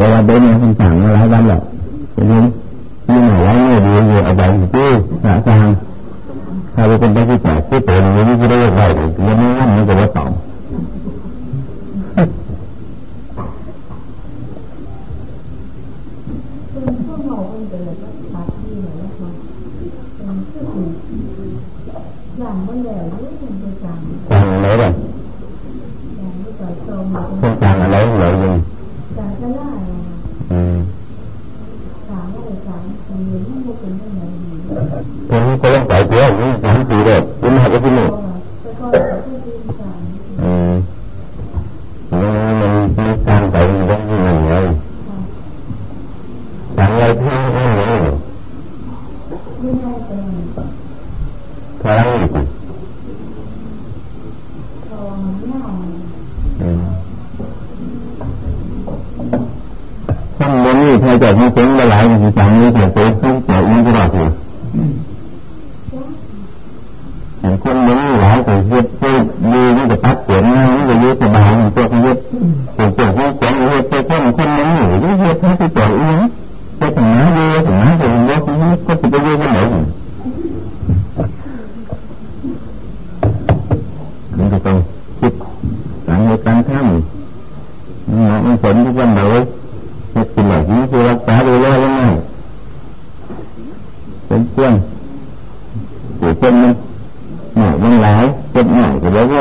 ดี๋ยวเราเด้เนี่ยคนต่างมาหลายวันหรอกเห็นไหมนี่หมายว่าเนี่ดีอยู่อะไปที่าทางถ้าเราเป็นได้ที่แปดที่เปิดอย่างนี้ได้ไหวเรียนไม่งั้ไมันจะวาต่อ หาผลทุกวันเราจะเป็นแบบนี้คืรักษาดูแลยังไงเป็นเพื่อนหรือเป็นมันหน่อยมันหลายเป็นหน่อยแต่แล้วก็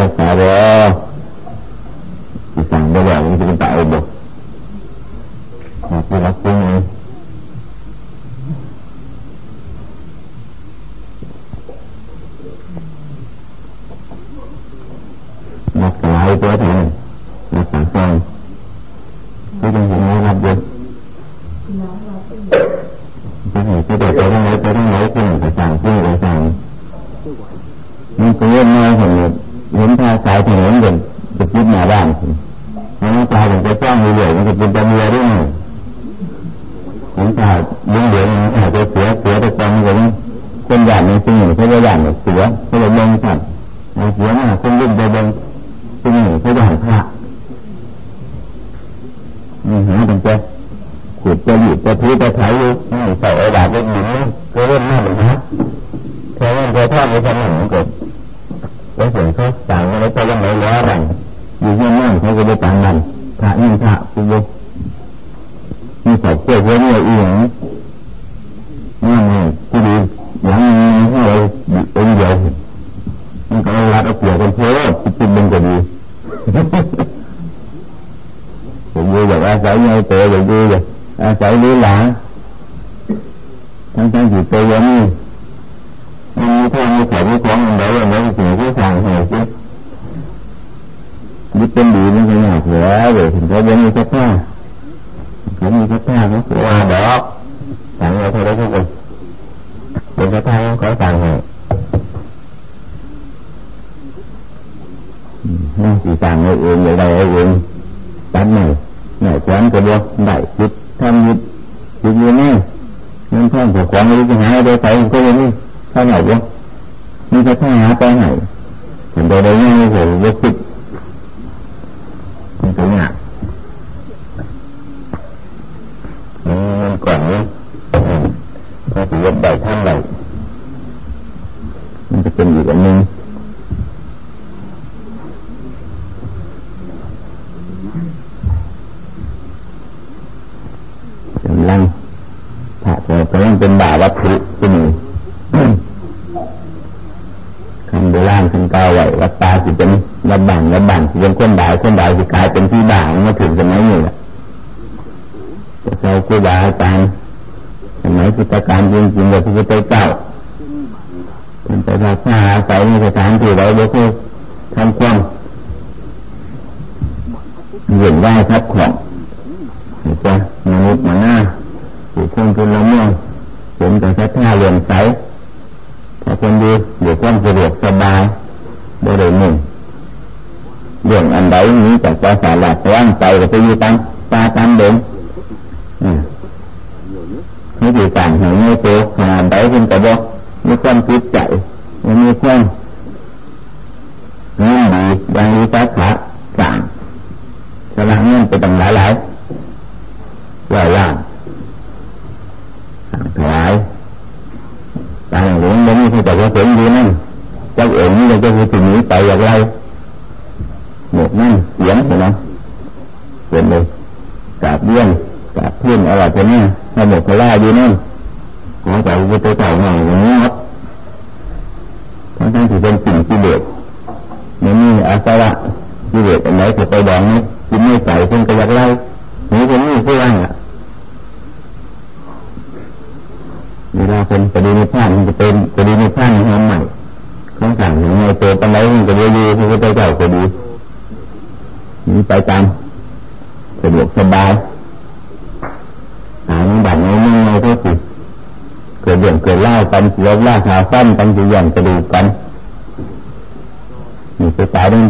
รักษาไว้ เป็นดีมันก็ยากแล้วเดี๋ยวถึงเขาบ่มีสักท่าเขามีสักท่าเขาสว่าดอกสั่งเราเท่าไรทุกคนเป็นสักท่าเขาสั่งเห้นี่สีสั่งเอาเองเลยเราเองตัดใหม่หน่อยแขวนกระบอกได้ยึดทำยึดยึดยังไงนั่นท่านเจ้าของรู้จะหาได้ใส่ก็ยังนี่ท่านไหนวะมีสักท่าหาไปไหนเห็นโดยได้ง่ายเลยยกขึ้น ดีอยู่ความสะดวกสบายบริเวณหนึ่งเรื่องอันใดนี้จากภาษาหลักว่างไปก็ไปอยู่ตามตาตามเดิมไม่ดีต่างหางไม่โตขนาดใดเป็นแต่บอกมีความคิดใจมีความงานดีอย่างมีสาขาสั่งสละเงินไปตั้งหลายหลายหลายอย่างสั่งถวายตายหลวงไม่มีใครจะว่าสมดีนั่นเจ้าเองนี่จะคือสิ่งนี้ไปอย่างไรหมดนั่นเสียงเห็นไหมเป็นเลยกาบเบี้ยนกาบเพื่อนอะไรตัวนี้ให้หมดกระล่าดีนั่นขอจากพระเจ้าหน่อยอย่างนี้ครับทั้งทั้งที่เป็นสิ่งที่เด็ดไม่มีอาสวะที่เด็ดอันไหนจะไปดองนี้กินไม่ใส่เพิ่งกระยักไล่หนีคนนี้เพื่อว่าเวลาเป็นคดีในพานมันจะเป็นคดีในพานทำใหม่ข้างสั่งอย่างไรตัวปันไดมันจะดีดีพระพุทธเจ้าก็ดีนีไปตามสะดวกสบายหาบัตรในเมืองในก็สิเกิดเรื่องเกิดเล่ากันเสียล่าขาฟัน กันจะย่างกระดูกกันนี่ไปตายนี่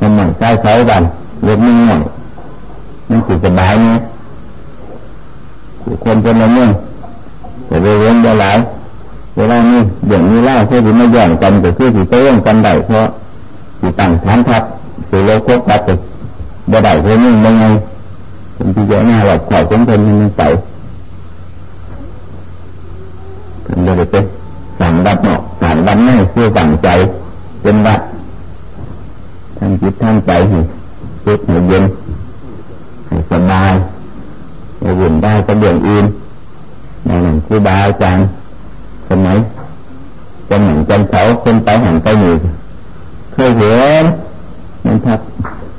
มันหนังใช้เขาบันเล็กนิดหน่อยมันสิสบายเนี่ยคนเป็นอะไรเนี่ยแต่เรื่องเวลาเวลานี้เดี๋ยวนี้เล่าเพื่อที่ไม่ย่งกันแต่เพื่อที่จะเต้งกันได้เพราะที่ตั้งฐานทัพสือโลกกัดบ่ได้เพื่อนี่ยังไงเป็นที่เยอะหน้าหลับข่อบของคนมันใส่เป็นเลยเป็น ดับไม่เพื่อสั่งใจเป็นวัดทำจิตทำใจให้จิตให้เย็นให้สบายให้วุ่นได้ก็เบี่ยงอื่นในหนังคือบาอาจารย์สมัยจนหนังจนเขาคนไปหันไปหนีเคยเห็นมันทัก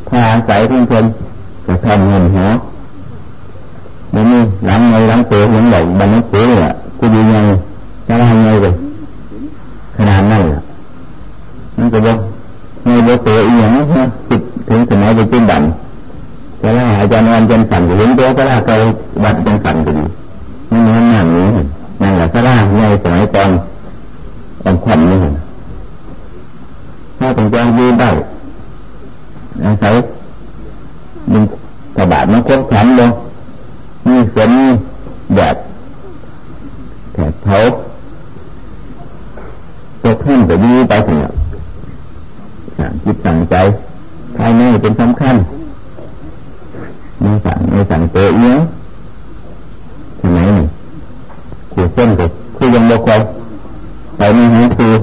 พาใส่เพื่อนคนก็ทำเงินหัวมันนี่หลังไงหลังเสือหลังดอกบันนักเสือเนี่ยกูดีไงจะทำไงเลย ขนาดนั้นมันก็บอกไงบอกเสืออียงนะติดถึงสมัยไปจิ้มดันจะล่าอาจารย์วันจันสั่นก็เห็นตัวก็ล่าเกาวัดจันสั่นก็ดีนี่มันนั่งนี้นั่นแหละก็ล่าไงสมัยตอนตอนขวัญนี่ถ้าต้องการยืนได้อาศัยมันกระบาดมันคบขันลงมีฝนแดดแผดเผา ตัวขึ้นไปดีไปถึงสั่งจิตสั่งใจภายในเป็นสำคัญไม่สั่งไม่สั่งตัวเอี้ยที่ไหนนี่ขูดเส้นก็คือยังบกไปไปนี่ฮะคือ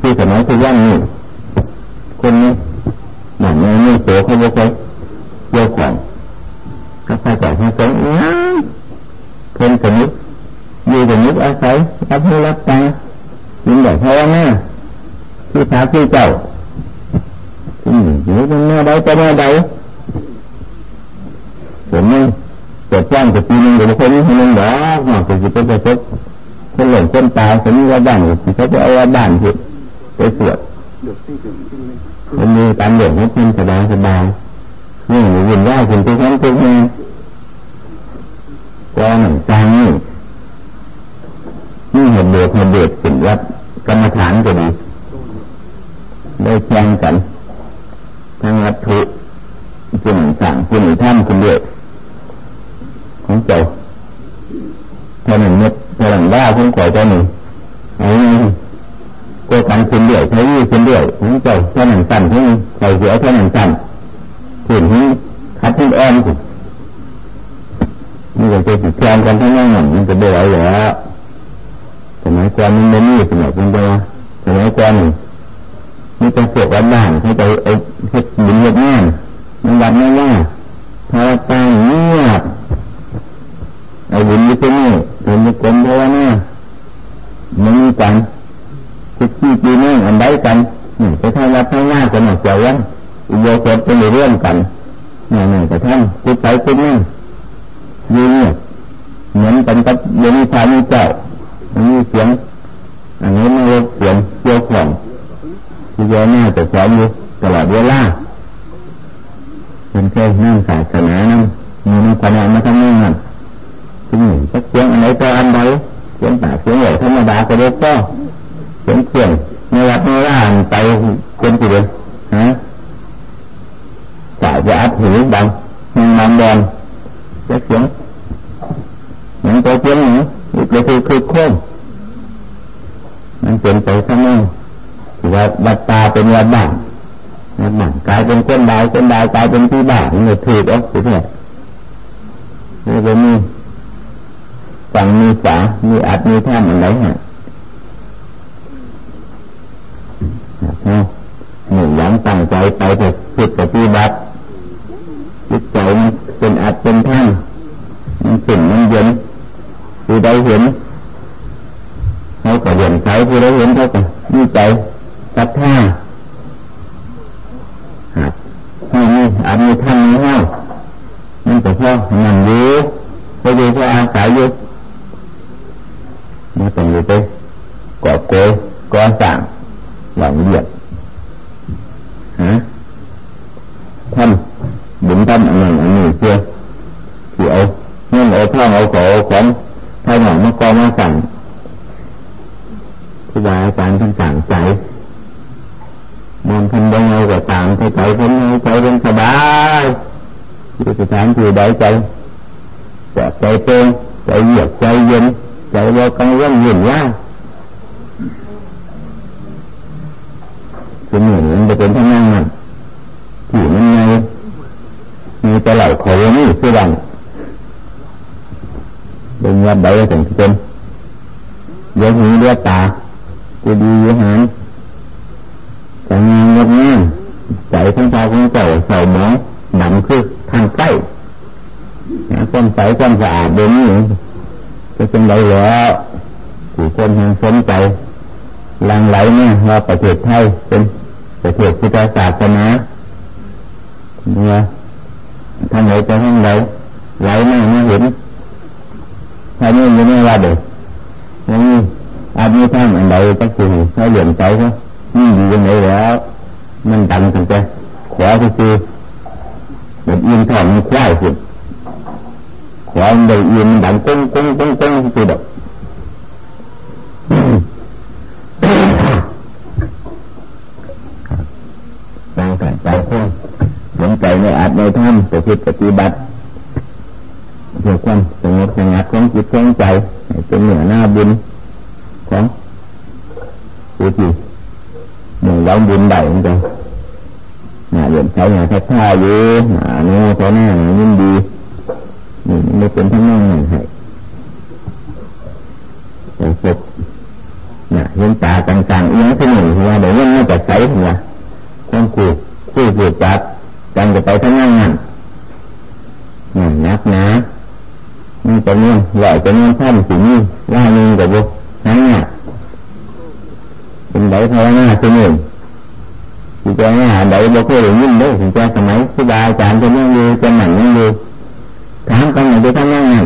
คือสมัยคือว่างนี่คนนี้หนังนี้นี่โตเขาบกไปเยกว่าก็ไปก่ให้สงเอี้ยเพิ่นสนิทอยู่สนิทอาศัยรับให้รับตา ยินแบบพ่อแม่ที่พาที่เจ้าที่อยู่เป็นแม่ใดจะแม่ใดผมนี่เกิดจ้างกับปีนึงเดี๋ยวคนนี้คนนึงดอกหอกจะไปจะพบคนหลงคนตายคนนี้ว่าบ้านเขาจะเอาว่าบ้านผิดไปสวดมันมีการเดือดให้เพื่อนสบายสบายนี่หนูยินว่าคุณทุกครั้งทุกนี้กองหนังจางนี่นี่เห็นเดือดเห็นเดือดสินวัด กรรมฐานก็ดีได้แข่งกันทั้งวัตถุสิ่งสั่งสิ่งท่านคุณเดือดของเจ้าเท่านั้นเม็ดเท่านั้นว่าของก่อยเจ้าหนึ่งไอ้ก็การคุณเดือดใช้ยี่คุณเดือดของเจ้าเท่านั้นสั่นที่ใส่เสือเท่านั้นสั่นถึงที่คัดที่อ้อมนี่ก็จะติดแทนกันทั้งนั้นมันจะได้ไหวแล้ว สมัยก่อนมันไม่มีสมัยก่อนเดียวสมัยก่อนมีแต่พวกวัดบ้านเขาจะเอาเฮ็ดบุญเฮ็ดงานมันวัดไม่ยากภาวนาเงียบเอาบุญอยู่ที่นี่เป็นกลมภาวนามันมีกันคิดที่ปีนี้อันใดกันไปทำวัดทำงานกันหนักเจ้าวันอุโบสถเป็นเรื่องกันนี่นี่แต่ท่านคิดไปคิดนี่ยืนเงียบเหมือนกันกับเดี๋ยวนี้พามีเจ้า มีเสียงอันนี้ไม่รบเสียงเกี่ยวของที่เยอะหน้าจะสอนอยู่ตลอดเวลาเป็นแค่นั่งศาสนานั่งมีนักพนันมาทำงานที่นี่ก็เสียงอะไรก็อันใดเสียงป่าเสียงใหญ่ธรรมดาก็ได้ก็เสียงเสียงในวัดในร้านไปเป็นกี่เดือนฮะจ่ายจะอัดหูดังมันมันแดงเสียงเหมือนตัวเสียงหนึ่งอี กเลยคือคือโค้งมันเป็นไปข้างนอกถือว่าวัดตาเป็นวัดบ้านวัดบ้านกลายเป็นคนดาวคนดาวกลายเป็นที่บ้านนี่ถือออกสิเนี่ยนี่ก็มีฝั่งมีฝามีอัดมีท่ามอะไรฮะหนึ่งยังตั้งใจไปแต่ผิดปฏิบัติจิตใจมันเป็นอัดเป็นท่ามมันสิ่งมันเย็น ผู้ใดเห็นเขาก็เห็นใครผู้ใดเห็นเขาก็มีใจศรัทธาให้มีอาจมีท่านมีห้ามันก็พอนั่งอยู่พอดีพออาศัยอยู่มันต้องอยู่ไปกอบโกยก่อสร้างหลังเรียบฮะท่านบุญท่านอันนั้นอันนี้เพื่อที่เอาเงินเอาทองเอาของเอาของให้หนังมากอมาสั่งครูบาอาจารย์ท่านสั่งใจมองทันยังไงก็ต่างใจใจเป็นใจเป็นสบาย อยู่ใดใจจะใจเต็มใจเหยียบใจเย็นใจว่ากังวลเย็นว่าจะเหมือนมันจะเป็นทั้งนั้นมันที่มันไงมีแต่เหล่าขอนี่คือดังเป็นยับใบถึงเป็นเลี้ยงหูเลี้ยตากูดีอยู่หันแต่งานงดงามใจของเจ้าของเจ้าเสาหมองดำคือทางใกล้ ความใสความสะอาดเดี๋ยวนี้จะเป็นไรแล้วผู้คนยังสนใจลังไหลเนี่ยว่าประเทศไทยเป็นประเทศพุทธศาสนาเนี่ยทางไหนจะทางไหนไหลมาไม่เห็นถ้านี่ยังไม่ว่าเด็กนี่อาจมีท่านอันใดก็คือให้เหลี่ยมใจเขานี่อยู่ยังไงแล้ว มันดังตั้งแต่ขวาก็คือแบบยินถอนมันควายสุด ขวามันได้ยินดังกุ้งกุ้งกุ้งกุ้งคือแบบตั้งแต่ใจคนสนใจในอาจในท่านแต่คิดปฏิบัติเพื่อความสงบสงัดของจิตของใจเป็นเหนือหน้าบุญของผู้ที่หนึ่งเราบุญได้เหมือนกันหน้าเดือดใช้หน้าทักทายอยู่หน้าโน้เขาหน้ายินดี นี่ไม่เป็นทั้งนั้นให้แต่พบเนี่ยเห็นตาต่างๆเอียงที่หนึ่งว่าเดี๋ยวมันไม่จะใสหัวต้องกูคู่ผูดจัดจังจะไปทั้งนั้นนั่นนักนะมันจะเนี่ยไหวจะเนี่ยท่านสิ่งนี้ว่านึงกับบุนั่นเนี่ยเป็นไดภาวนาที่หนึ่งที่จะเนี่ยไดบุเคยได้ยินเลยถึงจะสมัยครูบาอาจารย์จะนั่งอยู่จะหนังนั่งอยู่ถามกันอย่างที่ท่านนั่งนั่ง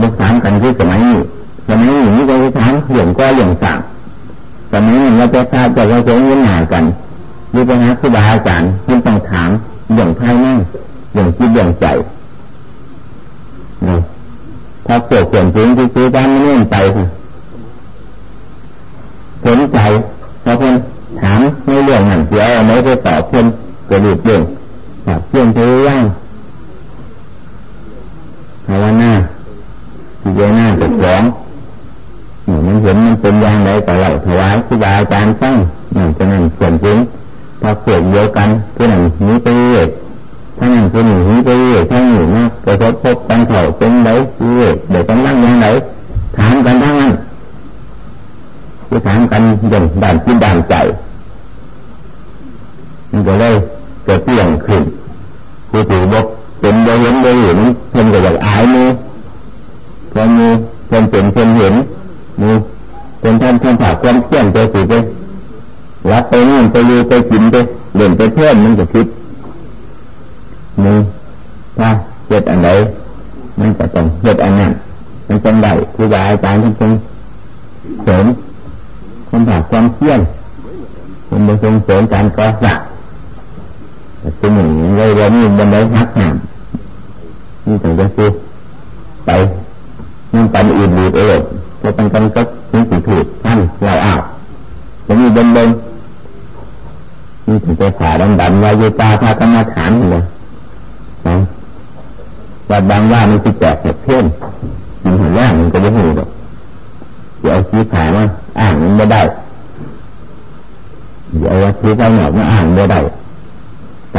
บุกถามกันที่สมัยนี้สมัยนี้นี่ก็จะถามเหลี่ยมก็เหลี่ยมสั่งสมัยนี้เราจะทราบจะเราจะยินหนากันหรือไปหาครูบาอาจารย์ท่านต้องถามอย่างภายในอย่างคิดอย่างใจถ้าเกิดเปลี่ยนทิ้งที่ซื้อบ้านไม่เนื่องใจสนใจพอเพื่อนถามในเรื่องนั้นเสียเอาไม่ไปตอบเพื่อนก็หลุดเรื่องแบบ เพื่อย่างภาวนาที่เจหน้าจะร้องมันเห็นมันเป็นอย่างไรแต่เราถวายครูบาอาจารย์ฟังนั่นจะนั่นเปลี่ยนทิ้งพอเกิดเดียวกันเพื่อนนี้ไปเรื่อยถ้านั่นคือหนีไปเรื่อยถ้าหนีมากกระทบพบกันเถ่าเป็นไหนเรื่อยเดี๋ยวต้องนั่งยังไหนถามกันทั้งนั้นคือถามกันอย่างด่านที่ด่านใจมันก็เลยเกิดเปลี่ยนขึ้น คือถือบกเป็นโดยเห็นโดยเห็นเพิ่นก็อยากอายมือพอมือเพิ่นเป็นเพิ่นเห็นมือเป็นท่านท่านถากความเที่ยงไปสิไปรับไปนู่นไปยูไปกินไปเล่นไปเพื่อนมันก็คิดมือถ้าเกิดอันไหนมันก็ต้องเกิดอันนั้นมันเป็นได้ครูบาอาจารย์ท่านเป็นเสริมคนถากความเที่ยงคนไปส่งเสริมการก่อสร้างเป็นหนึ่งเลยเรามีบันไดหักหามนี่ถึงจะซื้อไปนั่งไปอื่นดีไปเลยจะเป็นกันก็ถึงสิถูกท่านเราอ้าวจะมีบันไดนี่ถึงจะขาดำดำวายุตาพากรรมฐานเลยนะว่าบางว่ามันคือแจกเพื่อนมันหันย่างมันก็ไม่หูหรอกเดี๋ยวชี้ขามาอ่านมันไม่ได้เดี๋ยวชี้ไปหนอกมาอ่านไม่ได้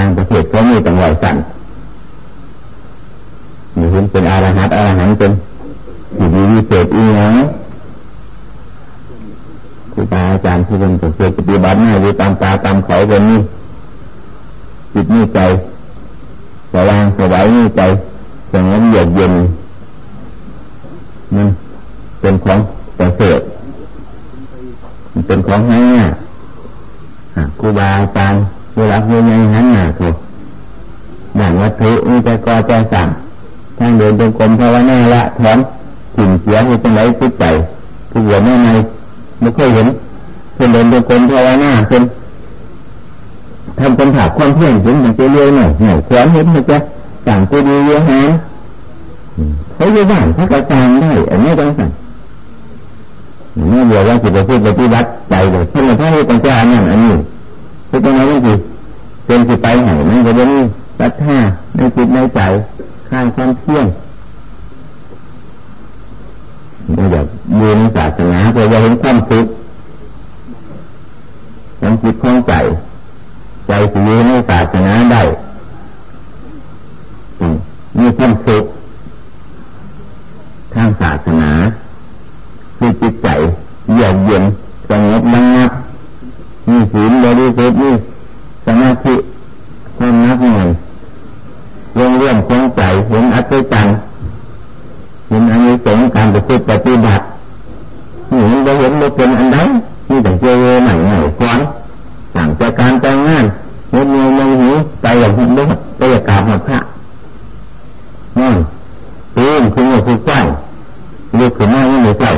ต่างประเทศเขามีตังไหวสั่นมีเห็นเป็นอารหัตอารหันเป็นสิ่ดีวิเศษอีหยังครูบาอาจารย์ที่เป็นตัวปฏิบัติหน้าอยู่ตามตาตามเขาบนนี้จิตนี่ใจสว่างสบายนี่ใจสงบเยือกเย็นมันเป็นของประเสริฐมันเป็นของง่ายครูบาอาจารย์ เวลาเงินในหันหน้าถูกอย่างวัตถุมีแต่กอใจสั่งทางเดินจงกรมภาวนาละถอนถิ่นเสียให้เป็นไรจิตใจผู้หัวแม่ในไม่เคยเห็นเพื่อนเดินจงกรมภาวนาเป็นทำเป็นผักความเพียรถึงมันจะเรื่อยหน่อยหน่อยขวานเห็นมันจะสั่งตัวดีเยอะแฮะเขาจะบ้านเขากระจายได้อันนี้ต้องสั่งไม่เดียวว่าจิตจะพูดปฏิบัติใจเลยเพราะมันถ้าให้ปัญญาเนี่ยอันนี้ คือตรงนั้นคือเป็นสิไปไหนมันก็จะมีรัดท่าในจิตในใจข้างความเที่ยงเราอยากยืนศาสนาเพื่อจะเห็นความสุขความจิตของใจ ใจสิยืนในศาสนาได้มีความสุขทางศาสนาคือจิตใจเยือกเย็นสงบระงับ มีศีลบริสุทธิ์มีสมาธิความนักหน่อยเรื่องเรื่องคงใจเห็นอัศจรรย์เห็นอันนี้สงการปฏิบัติปฏิบัติเห็นเราเห็นเราเป็นอันใดนี่แต่เจอใหม่ใหม่ฟ้อนสั่งจากการแต่งงานเงินเงินมันหิวใจอย่างหิวด้วยใจอยากกราบหมดพระนั่นตื่นคือเงาคือไฟลุกขึ้นมาไม่เหนื่อยเจ้า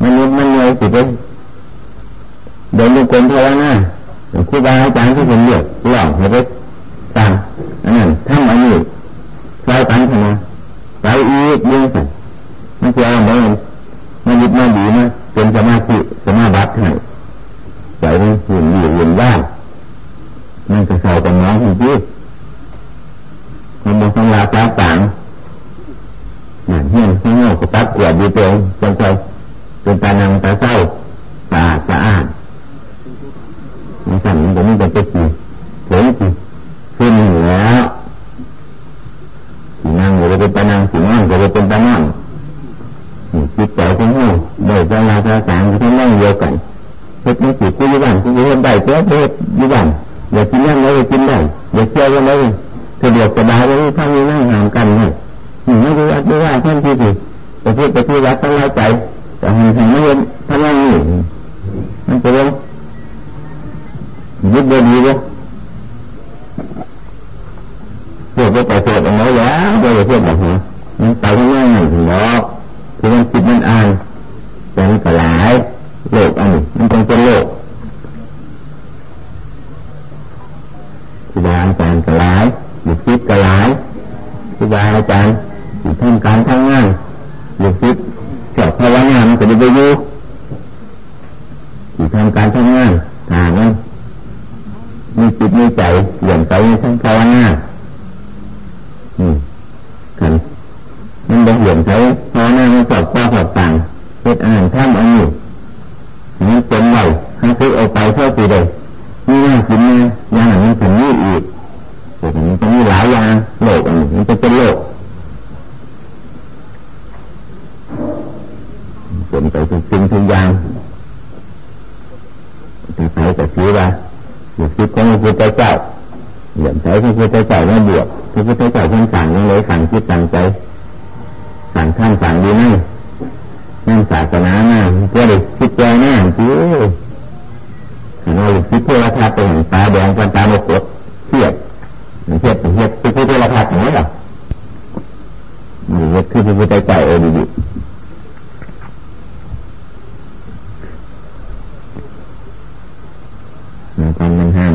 มันมันเหนื่อยสิเป็นเดินดูกรมภาวนาครูบาอาจารย์ที่ผมเรียกหลอกให้ไปตามอันนั้นทำอันนี้ใส่ตันขนาดใส่อีกเยอะสั่มันจะเอาไงมันยึดมันดีนะเป็นสมาธิสมาบัติให้ใจมันหุ่นอยู่หุ่นว่างมันจะเข้ากับน้องที่ที่มันบอกสังลาตาต่างนั่นเฮียนข้างนอกก็ตัดกวดอยู่ตรงจงใจเป็นตานังตาเศร้าสะอาดสะอาดมันสั่นมันจะไม่เป็นตัวจีเห็นจีขึ้นแล้วสีนั่งก็เป็นตานังสีนั่งก็เป็นตานั่งจิตใจของเราโดยเวลาภาษาที่นั่งเดียวกันเฮ็ดไม่จิตที่ยุบันที่ยุบันได้เจ้าเฮ็ดยุบันอยากกินนั่งแล้วกินได้อยากเที่ยวกันเลยสะดวกสบายเลยท่านมีนั่งห่างกันเนี่ยไม่รู้ว่าไม่ว่าท่านที่ดีแต่พูดไปที่วัดต้องเล่าใจแต่เห็นไม่เห็นท่านนั่งนี่มันจะเรื่อง ยึดเดินดีเลยพวกไปเกิดอะไรแล้วโดยเพื่อนบบนี้มันไป กันมันห้า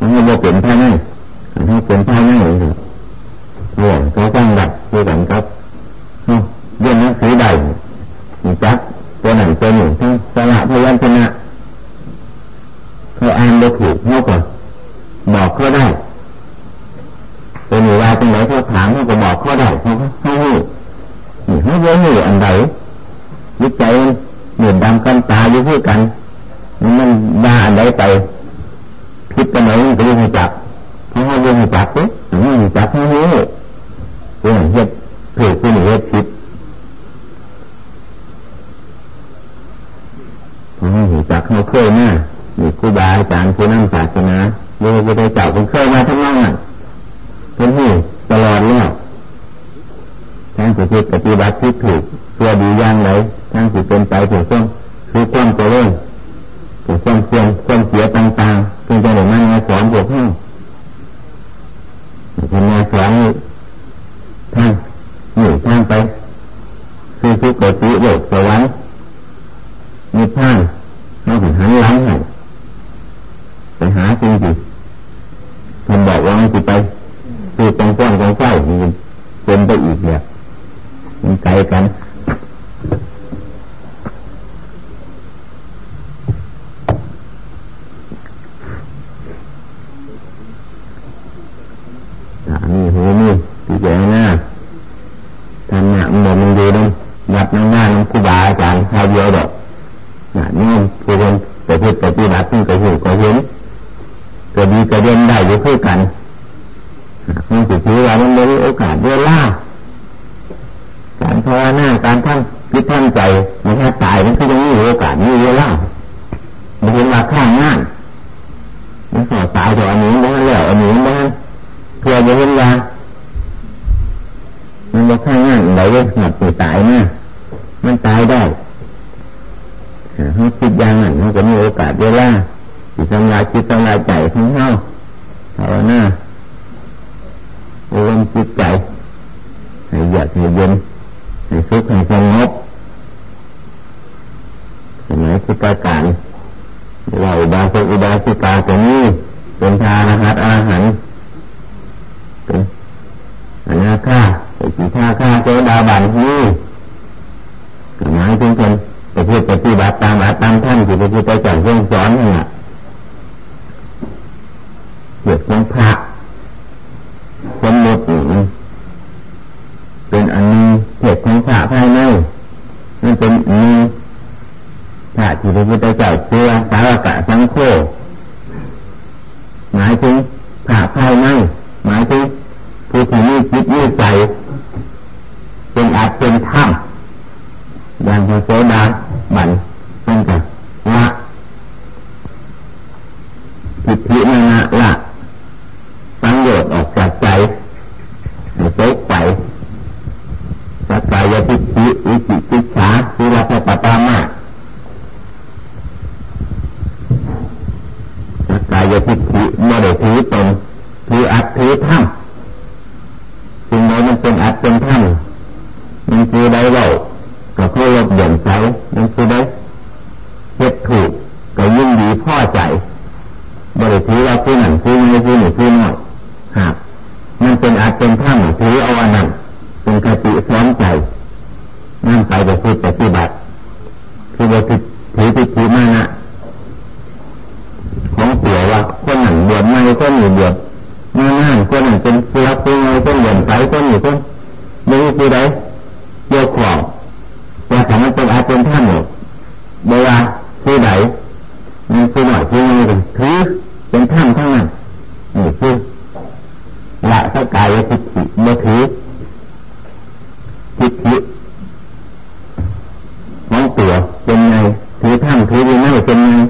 มันก็เปลี่ยนภายในถ้าเปลี่ยนภายใน วสารสะสังโฆหมายถึงผ่าภาไในหมายถึงผู้ที่มีจิตมีใจเป็นอาจเป็นธรรมอย่างพระโสดาบัน 如果没有跟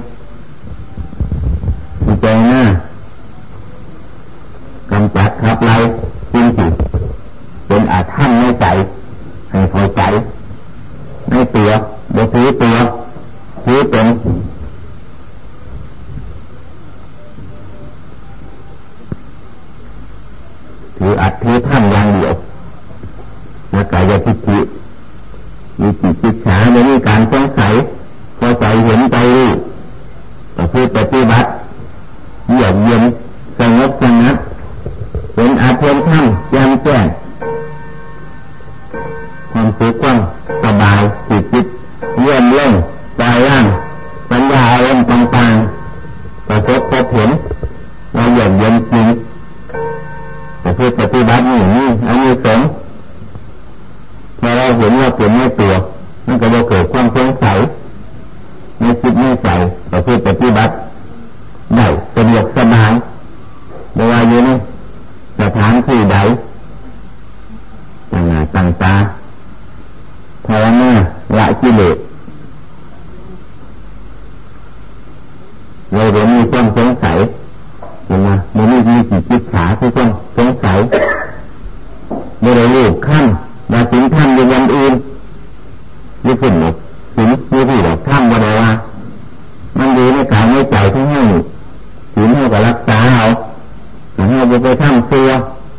อย่าไปทำตัว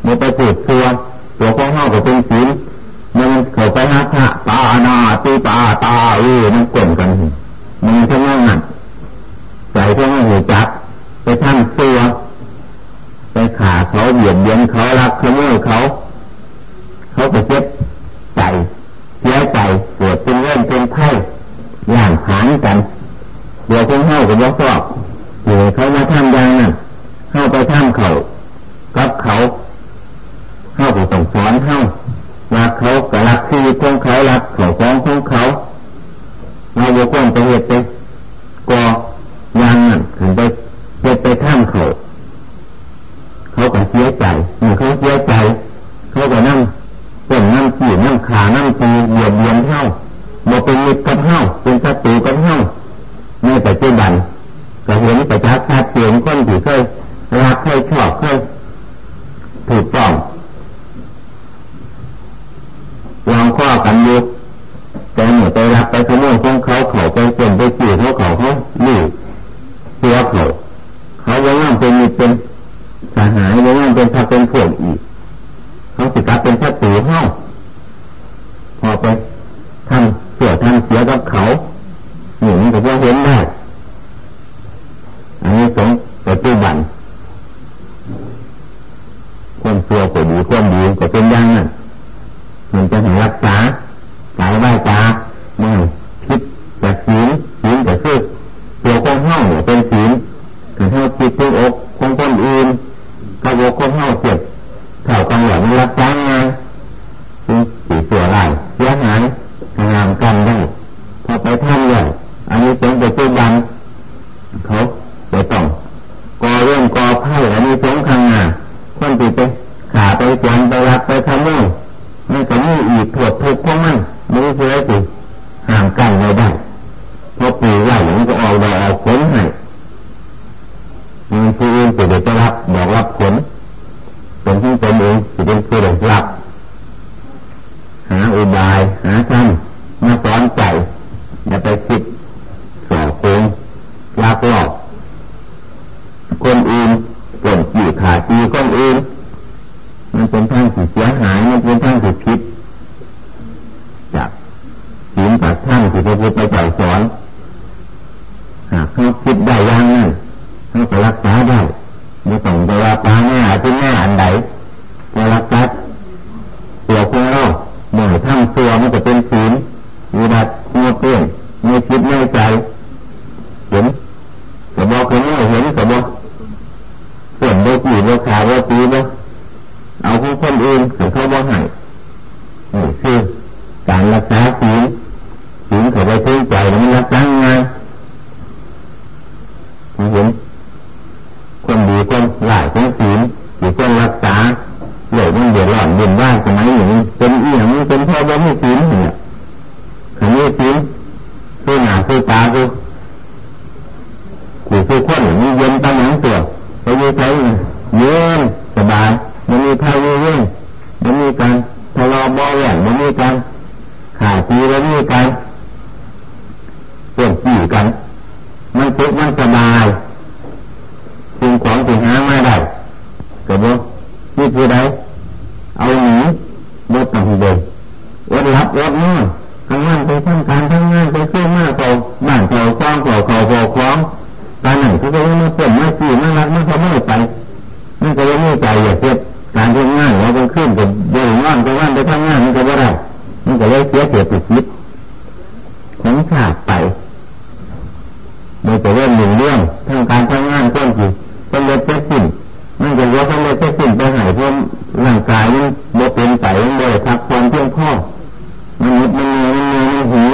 อม่ไปพูด ทำเสียทำเสียกับเขาหนึ่งผมก็เห็นได้ มันจะเป็นผี เหนื่อยพักผ่อนเพียงพอมันหดมันเหนื่อยมันเหนื่อยมันหิว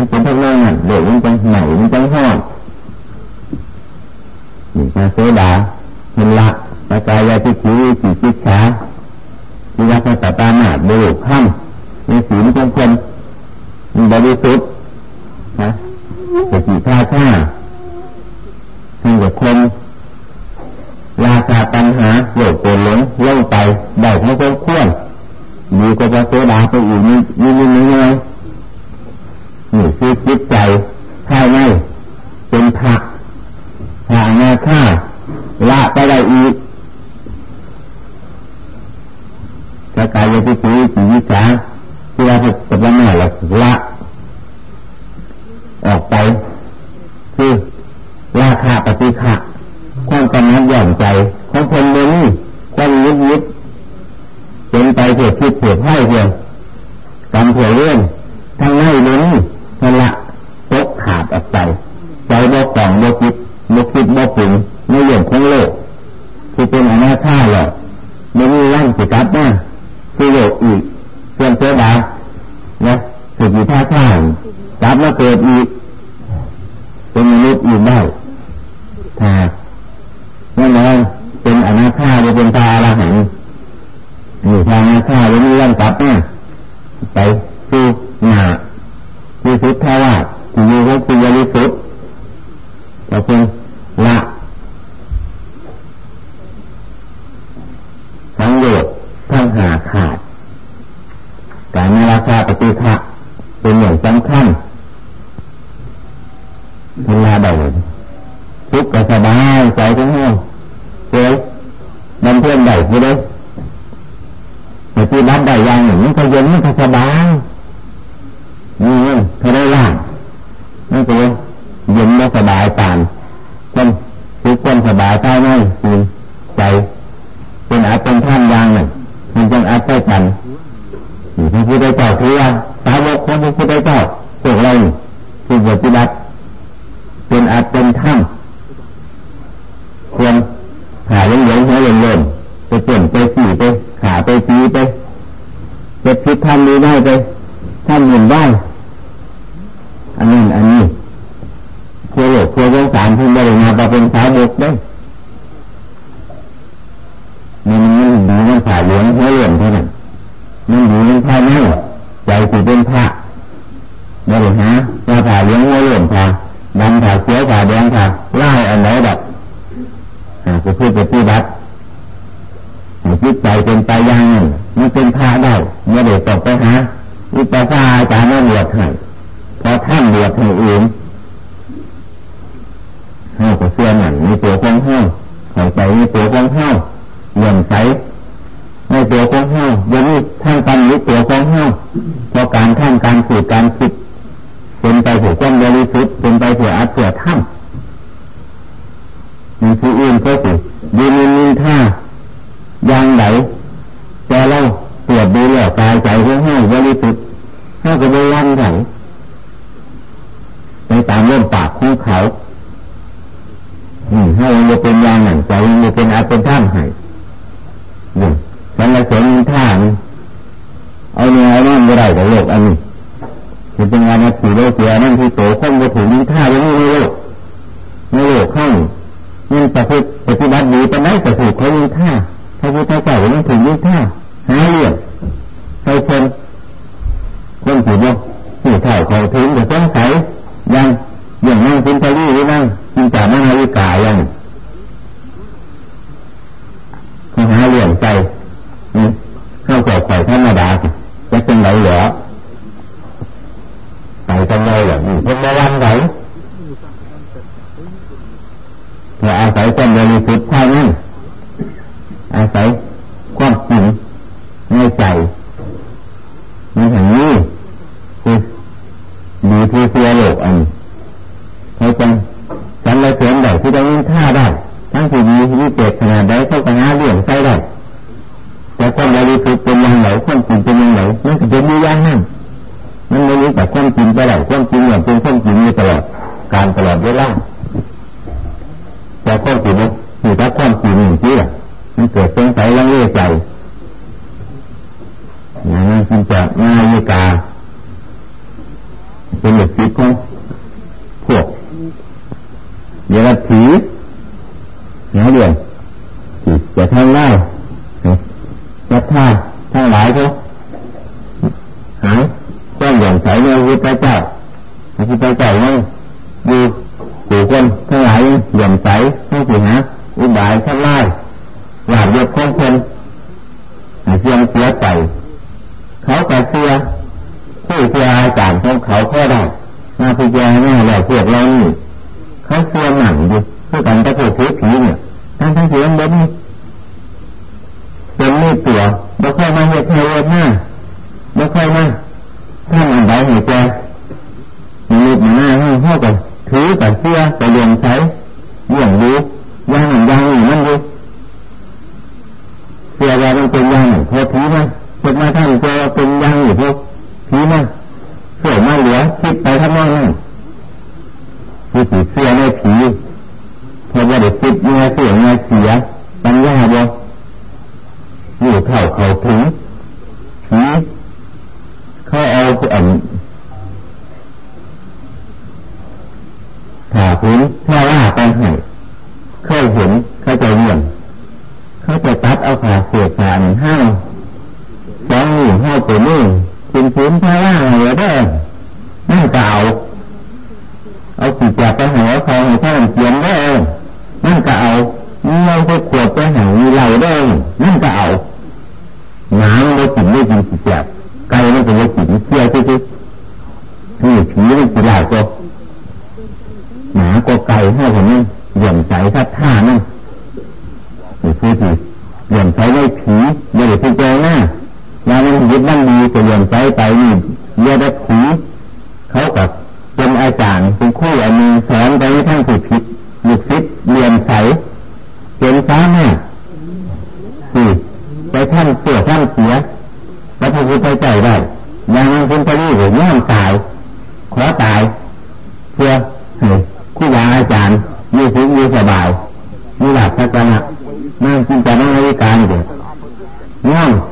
มันเป็นพวกนั้นเด็กมันจังไหนมันจังห้องนี่พระโสดามันละปกายาที่ขีวิจิติช้าวิยาภาษาตาหนาบุรุษห้ามในศีลของคนมันบริสุทธิ์นะสติท่าท่าให้กับคนลาคาปัญหาโยกโกล้งล่องไปได้ทั้งควรดีกว่าจะโซดาไปอยู่นี่นี่นี่นี่ นี่คือจิตใจใช่ไหมเป็นผักหางนาค่าละไปได้อีกกะกายยิจิจิวิจาที่เราฝึกกับเราหน่อยละออกไป คือราคาปฏิฆะความกำนัดหย่อนใจของคนเรนี่ความยึดยึดเป็นไปเถื่อคิดเถื่อให้เพื่อกรเถื่อเรื่องทั้งนั้เลยนี่ นั่นละตกขาดออกไป วิสุทธาวาสที่มีวิสุทธิวิสุทธิ์ก็เป็นละ อุปชาจารย์ไม่บวชให้พอท่านบวชให้อื่นห้าวก็เสื้อหนังมีตัวของห้าวข้าไปมีตัวของห้าวเหยี่ยมใสในตัวของห้าวดี๋ยวนี้ท่านกันยึตัวของห้าวเพราะการท่านการสืบการคิดเป็นไปเพื่อความบริสุทธิ์เป็นไปเพื่ออัตเพื่อท่านมีผู้อื่นก็สิดีนินท่ายางไหลแต่เรา ตรวจดูแล้วกายใจขงห้าบริสุทธิ์ห้าก็ไม่ลั่นไหลไปตามร่มปากของเขาอืมให้มันเป็นยางหนังใจมันเป็นอาเป็นท่ามให้เนี่ยฉันละเสนท่านเอาเนื้อเอาน้ำไม่ได้กับโลกอันนี้คือเป็นงานนักสืบโลกเสียนั่นที่โตข้องไปถึงนี้ท่ายังไม่โลกในโลกข้องยิ่งประพฤติปฏิบัติดีไปไหนแต่ถูกเขามีท่าพระพุทธเจ้ายังถึงมีท่า หาเรียอให้คนคนผิดโยผิดถ่ายของถึงจะสงสัยยังอย่างนั่งกินทะลี่หรือนั่งกินจ่านั่งนาฬิกายังคืหาเรียอใจเข้าใจข่อยธรรมดาจะเป็นไรเหรอไปทำไมเหรอนี่เพิ่งมาวันไหนเราอาศัยความบริสุทธิ์ภายในอาศัยความจริง ในใจมันอย่างนี้คือมีที่เสียโลกอันนี้ 我读了。你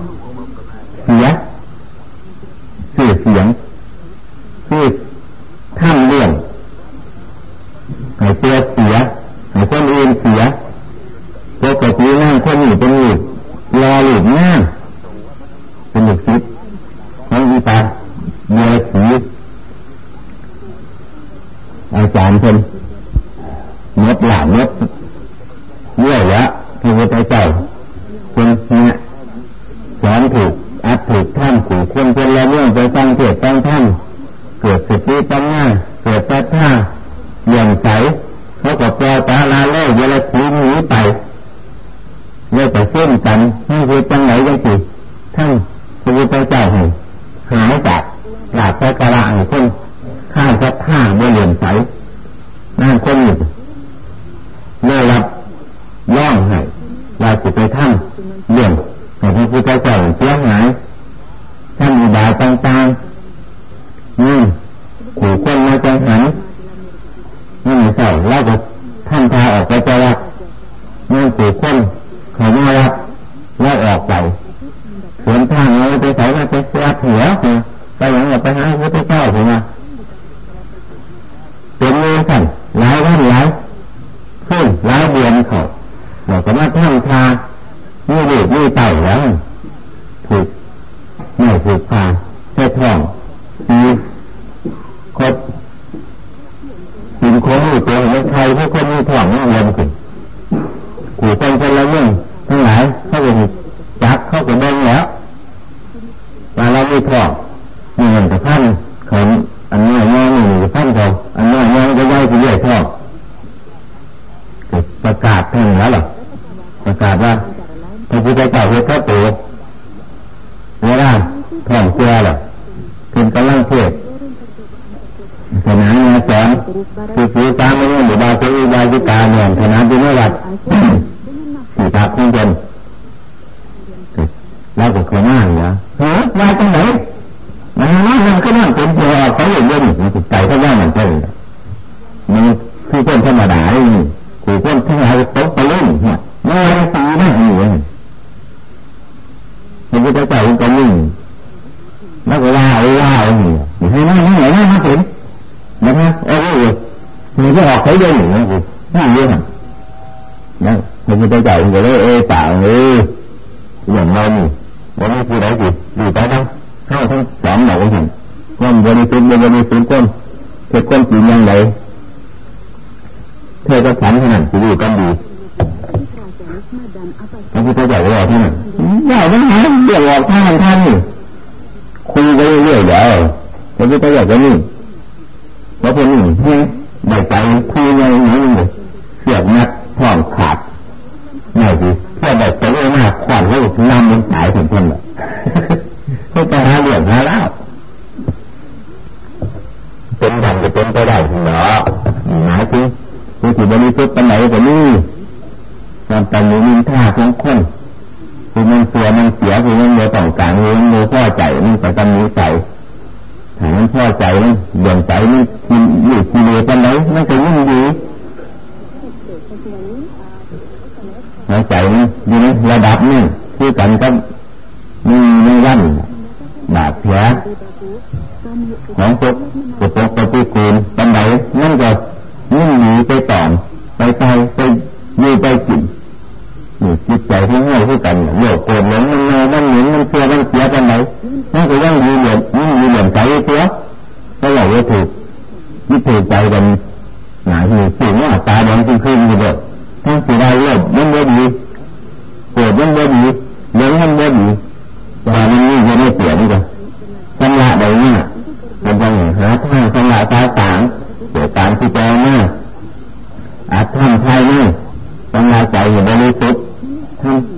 ชา พระพุทธเจ้าบอกที่นั่นเจ้าไม่หาเรื่องออกท่านท่านนี่คุยไปเรื่อยๆเดี๋ยวพระพุทธเจ้าก็นี่พระพุทธนี่เนี่ยใบไปคุยในนี้เสียบนัดท้อมขาดไหนสิเพื่อแบบไปเอยมากขวัญเขานำมันตายถึงคนเลยเขาไปหาเรื่องหาเล่าเป็นทางจะเป็นไปได้เหรอหมายถึงคือสิบริสุทธิ์ปัญญาแบบนี่ มันเป็นนินท่าของคนคือมันเสียมันเสียคือมันโมต่องกคือมันโมพ่อใจมันแต่ตอนนี้ใส่ถ้ามันพ่อใจมันเดือดใจมันอยู่กิเลสกันไหนมันก็ยิ่งดีหัวใจมันอยู่ในระดับนี้ที่กันก็มีไม่ยันบาดแผลของตกตกตกตีกูลกันไหนมันก็ยิ่งหนีไปต่อไปไปไปอยู่ไปกิน จิตใจที่ง่ายที่กันโลภโกรธหลงมันเงามันหนุนมันเชื่อมันเสียกันไหนมันก็ยังมีเหลี่ยมมีเหลี่ยมใจเสียก็บอกว่าถูกยิ่ถูกใจกันหนาหูสูถ้าตาดำขึ้นขึ้นอยู่เลยทั้งสีไายโลภมันไม่ดีโกรธมันไม่ดีหลงมันไม่ดีแต่มันนี่ยังไม่เปลี่ยนี่จ้สำลักใดเนี่ยมันจะหาทางสำลักตาสางเกิดตามที่แปลมากอาจทำไทยนี่ต้องลาใจอยู่บริสุทธิ์ Mm-hmm.